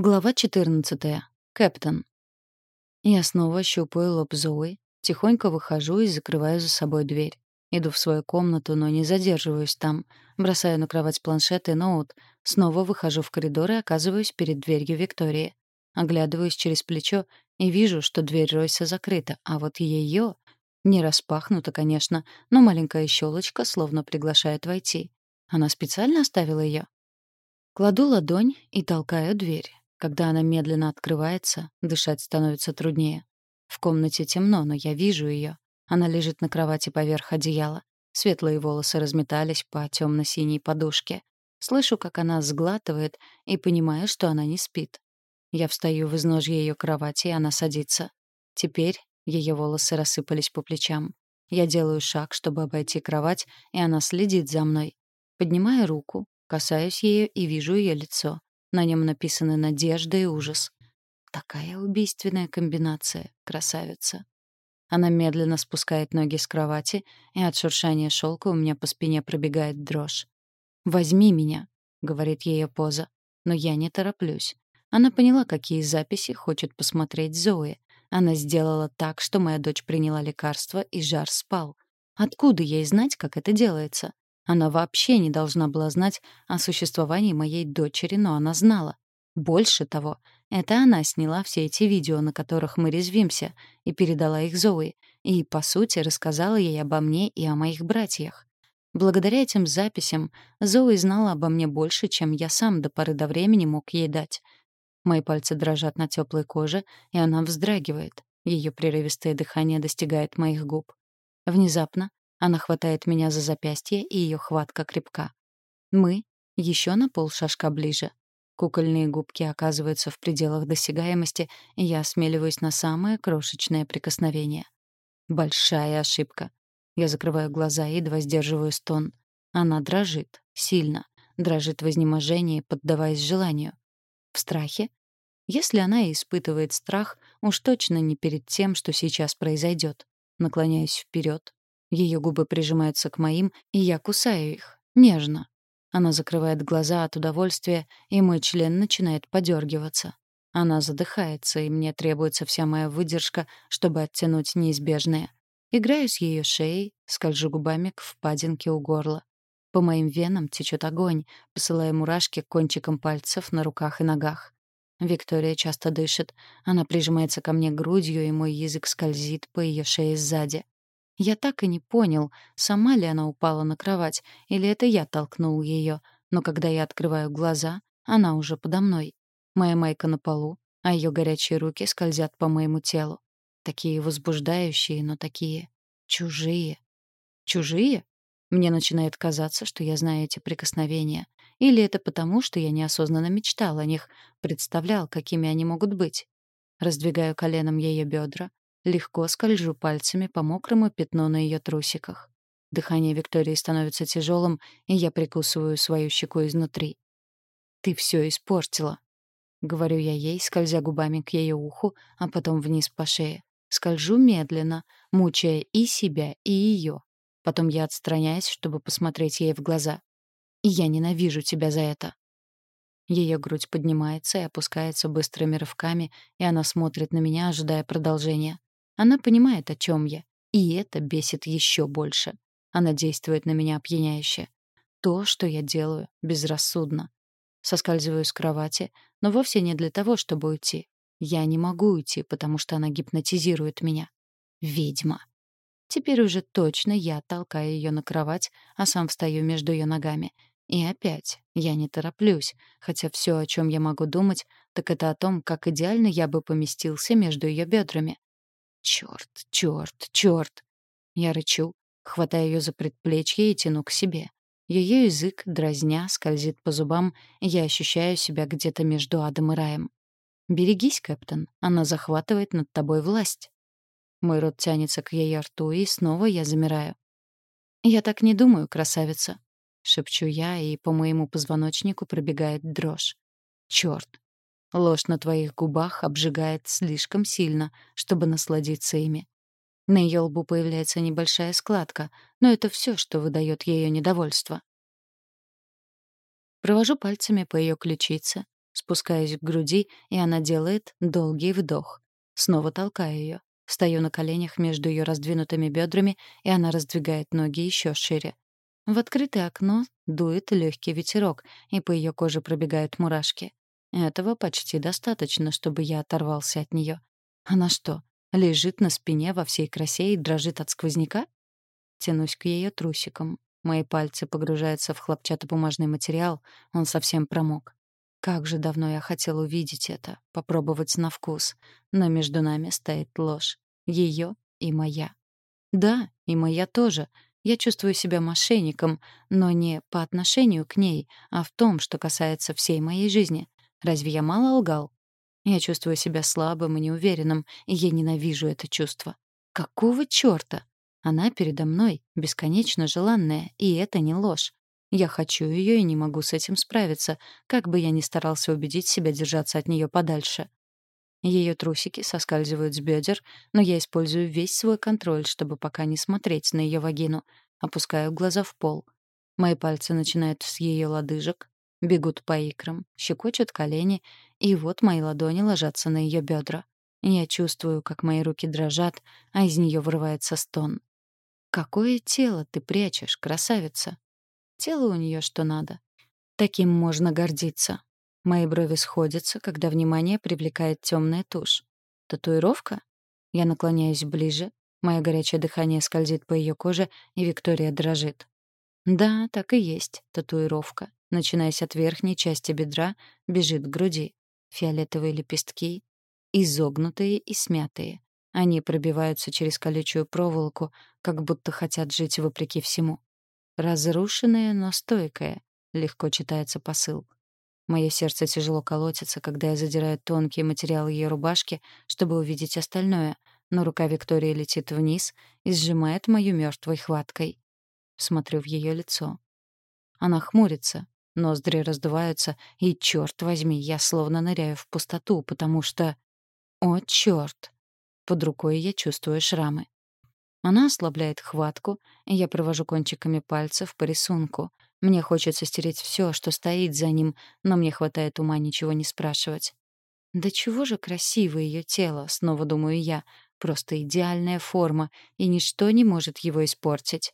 Глава 14. Кэптон. Я снова щупаю лоб Зои, тихонько выхожу и закрываю за собой дверь. Иду в свою комнату, но не задерживаюсь там. Бросаю на кровать планшет и ноут. Снова выхожу в коридор и оказываюсь перед дверью Виктории. Оглядываюсь через плечо и вижу, что дверь Ройса закрыта, а вот ее не распахнута, конечно, но маленькая щелочка словно приглашает войти. Она специально оставила ее. Кладу ладонь и толкаю дверь. Когда она медленно открывается, дышать становится труднее. В комнате темно, но я вижу ее. Она лежит на кровати поверх одеяла. Светлые волосы разметались по темно-синей подушке. Слышу, как она сглатывает, и понимаю, что она не спит. Я встаю в изножье ее кровати, и она садится. Теперь ее волосы рассыпались по плечам. Я делаю шаг, чтобы обойти кровать, и она следит за мной. Поднимаю руку, касаюсь ее и вижу ее лицо. На нем написаны надежда и ужас. Такая убийственная комбинация, красавица. Она медленно спускает ноги с кровати, и от шуршания шелка у меня по спине пробегает дрожь. «Возьми меня», — говорит ее поза. Но я не тороплюсь. Она поняла, какие записи хочет посмотреть Зои. Она сделала так, что моя дочь приняла лекарство, и жар спал. Откуда ей знать, как это делается? Она вообще не должна была знать о существовании моей дочери, но она знала. Больше того, это она сняла все эти видео, на которых мы резвимся, и передала их Зои, и, по сути, рассказала ей обо мне и о моих братьях. Благодаря этим записям Зои знала обо мне больше, чем я сам до поры до времени мог ей дать. Мои пальцы дрожат на теплой коже, и она вздрагивает. Ее прерывистое дыхание достигает моих губ. Внезапно она хватает меня за запястье, и ее хватка крепка. Мы еще на полшажка ближе. Кукольные губки оказываются в пределах досягаемости, и я осмеливаюсь на самое крошечное прикосновение. Большая ошибка. Я закрываю глаза и едва сдерживаю стон. Она дрожит, сильно, дрожит в изнеможении, поддаваясь желанию. В страхе? Если она и испытывает страх, уж точно не перед тем, что сейчас произойдет. Наклоняюсь вперед, ее губы прижимаются к моим, и я кусаю их. Нежно. Она закрывает глаза от удовольствия, и мой член начинает подергиваться. Она задыхается, и мне требуется вся моя выдержка, чтобы оттянуть неизбежное. Играю с ее шеей, скольжу губами к впадинке у горла. По моим венам течет огонь, посылая мурашки кончиком пальцев на руках и ногах. Виктория часто дышит. Она прижимается ко мне грудью, и мой язык скользит по ее шее сзади. Я так и не понял, сама ли она упала на кровать, или это я толкнул ее, но когда я открываю глаза, она уже подо мной. Моя майка на полу, а ее горячие руки скользят по моему телу. Такие возбуждающие, но такие чужие. Чужие? Мне начинает казаться, что я знаю эти прикосновения. Или это потому, что я неосознанно мечтал о них, представлял, какими они могут быть. Раздвигаю коленом ее бедра, Легко скольжу пальцами по мокрому пятну на ее трусиках. Дыхание Виктории становится тяжелым, и я прикусываю свою щеку изнутри. «Ты все испортила», — говорю я ей, скользя губами к ее уху, а потом вниз по шее. Скольжу медленно, мучая и себя, и ее. Потом я отстраняюсь, чтобы посмотреть ей в глаза. «И я ненавижу тебя за это». Ее грудь поднимается и опускается быстрыми рывками, и она смотрит на меня, ожидая продолжения. Она понимает, о чем я, и это бесит еще больше. Она действует на меня опьяняюще. То, что я делаю, безрассудно. Соскальзываю с кровати, но вовсе не для того, чтобы уйти. Я не могу уйти, потому что она гипнотизирует меня. Ведьма. Теперь уже точно я толкаю ее на кровать, а сам встаю между ее ногами. И опять, я не тороплюсь, хотя все, о чем я могу думать, так это о том, как идеально я бы поместился между ее бедрами. Черт, черт, черт! Я рычу, хватаю ее за предплечье и тяну к себе. Ее язык, дразня, скользит по зубам, я ощущаю себя где-то между адом и раем. «Берегись, Кэптон, она захватывает над тобой власть». Мой рот тянется к ее рту, и снова я замираю. «Я так не думаю, красавица», — шепчу я, и по моему позвоночнику пробегает дрожь. «Чёрт, Ложь на твоих губах обжигает слишком сильно, чтобы насладиться ими. На ее лбу появляется небольшая складка, но это все, что выдает ее недовольство. Провожу пальцами по ее ключице, Спускаюсь к груди, и она делает долгий вдох. Снова толкаю ее. Стою на коленях между ее раздвинутыми бедрами, и она раздвигает ноги еще шире. В открытое окно дует легкий ветерок, и по ее коже пробегают мурашки. Этого почти достаточно, чтобы я оторвался от нее. Она что, лежит на спине во всей красе и дрожит от сквозняка? Тянусь к ее трусикам. Мои пальцы погружаются в хлопчатобумажный материал, он совсем промок. Как же давно я хотел увидеть это, попробовать на вкус. Но между нами стоит ложь. Ее и моя. Да, и моя тоже. Я чувствую себя мошенником, но не по отношению к ней, а в том, что касается всей моей жизни. Разве я мало лгал? Я чувствую себя слабым и неуверенным, и я ненавижу это чувство. Какого чёрта? Она передо мной, бесконечно желанная, и это не ложь. Я хочу ее и не могу с этим справиться, как бы я ни старался убедить себя держаться от нее подальше. Ее трусики соскальзывают с бедер, но я использую весь свой контроль, чтобы пока не смотреть на ее вагину. Опускаю глаза в пол. Мои пальцы начинают с ее лодыжек, бегут по икрам, щекочут колени, и вот мои ладони ложатся на ее бедра. Я чувствую, как мои руки дрожат, а из нее вырывается стон. «Какое тело ты прячешь, красавица?» Тело у нее что надо. Таким можно гордиться. Мои брови сходятся, когда внимание привлекает темная тушь. Татуировка? Я наклоняюсь ближе, мое горячее дыхание скользит по ее коже, и Виктория дрожит. Да, так и есть, татуировка. Начинаясь от верхней части бедра, бежит к груди. Фиолетовые лепестки, изогнутые и смятые. Они пробиваются через колючую проволоку, как будто хотят жить вопреки всему. Разрушенное, но стойкое. Легко читается посыл. Мое сердце тяжело колотится, когда я задираю тонкий материал ее рубашки, чтобы увидеть остальное, но рука Виктории летит вниз и сжимает мою мертвой хваткой. Смотрю в ее лицо. Она хмурится, ноздри раздуваются, и, черт возьми, я словно ныряю в пустоту, потому что... О, черт! Под рукой я чувствую шрамы. Она ослабляет хватку, и я провожу кончиками пальцев по рисунку. Мне хочется стереть все, что стоит за ним, но мне хватает ума ничего не спрашивать. Да чего же красиво ее тело, снова думаю я. Просто идеальная форма, и ничто не может его испортить.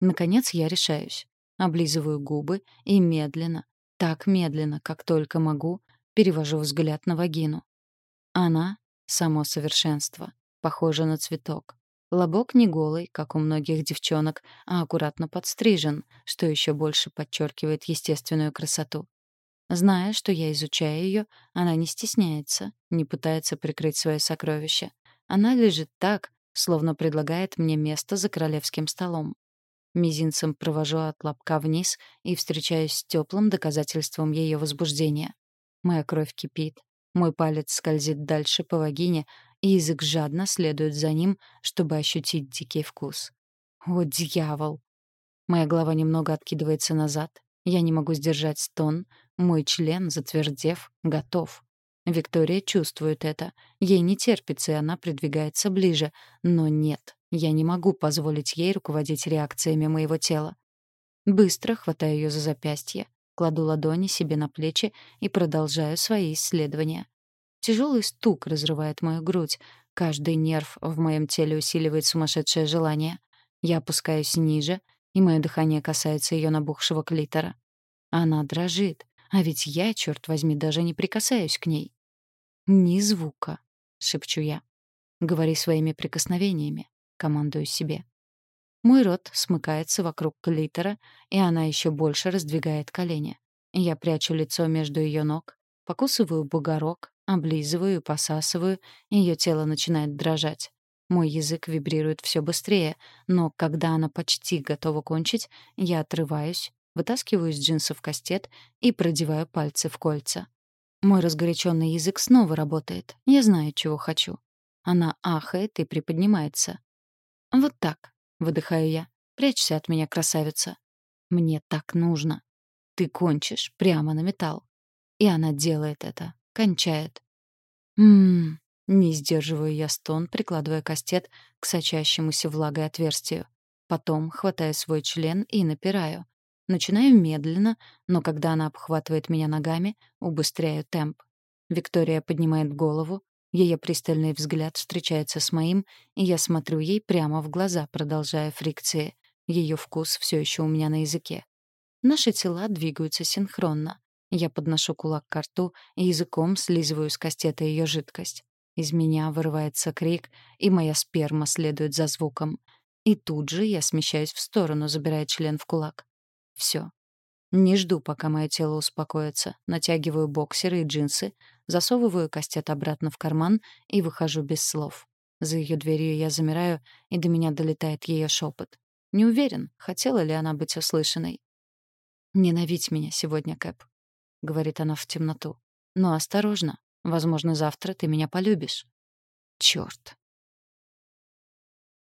Наконец я решаюсь. Облизываю губы и медленно, так медленно, как только могу, перевожу взгляд на вагину. Она — само совершенство, похожа на цветок. Лобок не голый, как у многих девчонок, а аккуратно подстрижен, что еще больше подчеркивает естественную красоту. Зная, что я изучаю ее, она не стесняется, не пытается прикрыть свое сокровище. Она лежит так, словно предлагает мне место за королевским столом. Мизинцем провожу от лобка вниз и встречаюсь с теплым доказательством ее возбуждения. Моя кровь кипит, мой палец скользит дальше по вагине, и язык жадно следует за ним, чтобы ощутить дикий вкус. О, дьявол! Моя голова немного откидывается назад. Я не могу сдержать стон. Мой член, затвердев, готов. Виктория чувствует это. Ей не терпится, и она придвигается ближе. Но нет, я не могу позволить ей руководить реакциями моего тела. Быстро хватаю ее за запястье, кладу ладони себе на плечи и продолжаю свои исследования. Тяжелый стук разрывает мою грудь. Каждый нерв в моем теле усиливает сумасшедшее желание. Я опускаюсь ниже, и мое дыхание касается ее набухшего клитора. Она дрожит, а ведь я, черт возьми, даже не прикасаюсь к ней. «Ни звука», — шепчу я. «Говори своими прикосновениями», — командую себе. Мой рот смыкается вокруг клитора, и она еще больше раздвигает колени. Я прячу лицо между ее ног, покусываю бугорок, Облизываю и посасываю, ее тело начинает дрожать. Мой язык вибрирует все быстрее, но когда она почти готова кончить, я отрываюсь, вытаскиваю из джинсов кастет и продеваю пальцы в кольца. Мой разгоряченный язык снова работает. Я знаю, чего хочу. Она ахает и приподнимается. «Вот так», — выдыхаю я. «Прячься от меня, красавица». «Мне так нужно. Ты кончишь прямо на металл». И она делает это кончает. Мм, не сдерживаю я стон, прикладывая кастет к сочащемуся влагой отверстию. Потом хватаю свой член и напираю. Начинаю медленно, но когда она обхватывает меня ногами, убыстряю темп. Виктория поднимает голову, ее пристальный взгляд встречается с моим, и я смотрю ей прямо в глаза, продолжая фрикции. Ее вкус все еще у меня на языке. Наши тела двигаются синхронно. Я подношу кулак к рту и языком слизываю с кастета ее жидкость. Из меня вырывается крик, и моя сперма следует за звуком. И тут же я смещаюсь в сторону, забирая член в кулак. Все. Не жду, пока мое тело успокоится. Натягиваю боксеры и джинсы, засовываю кастет обратно в карман и выхожу без слов. За ее дверью я замираю, и до меня долетает ее шепот. Не уверен, хотела ли она быть услышанной. «Ненавидь меня сегодня, Кэп», — говорит она в темноту. «Но осторожно. Возможно, завтра ты меня полюбишь». Черт.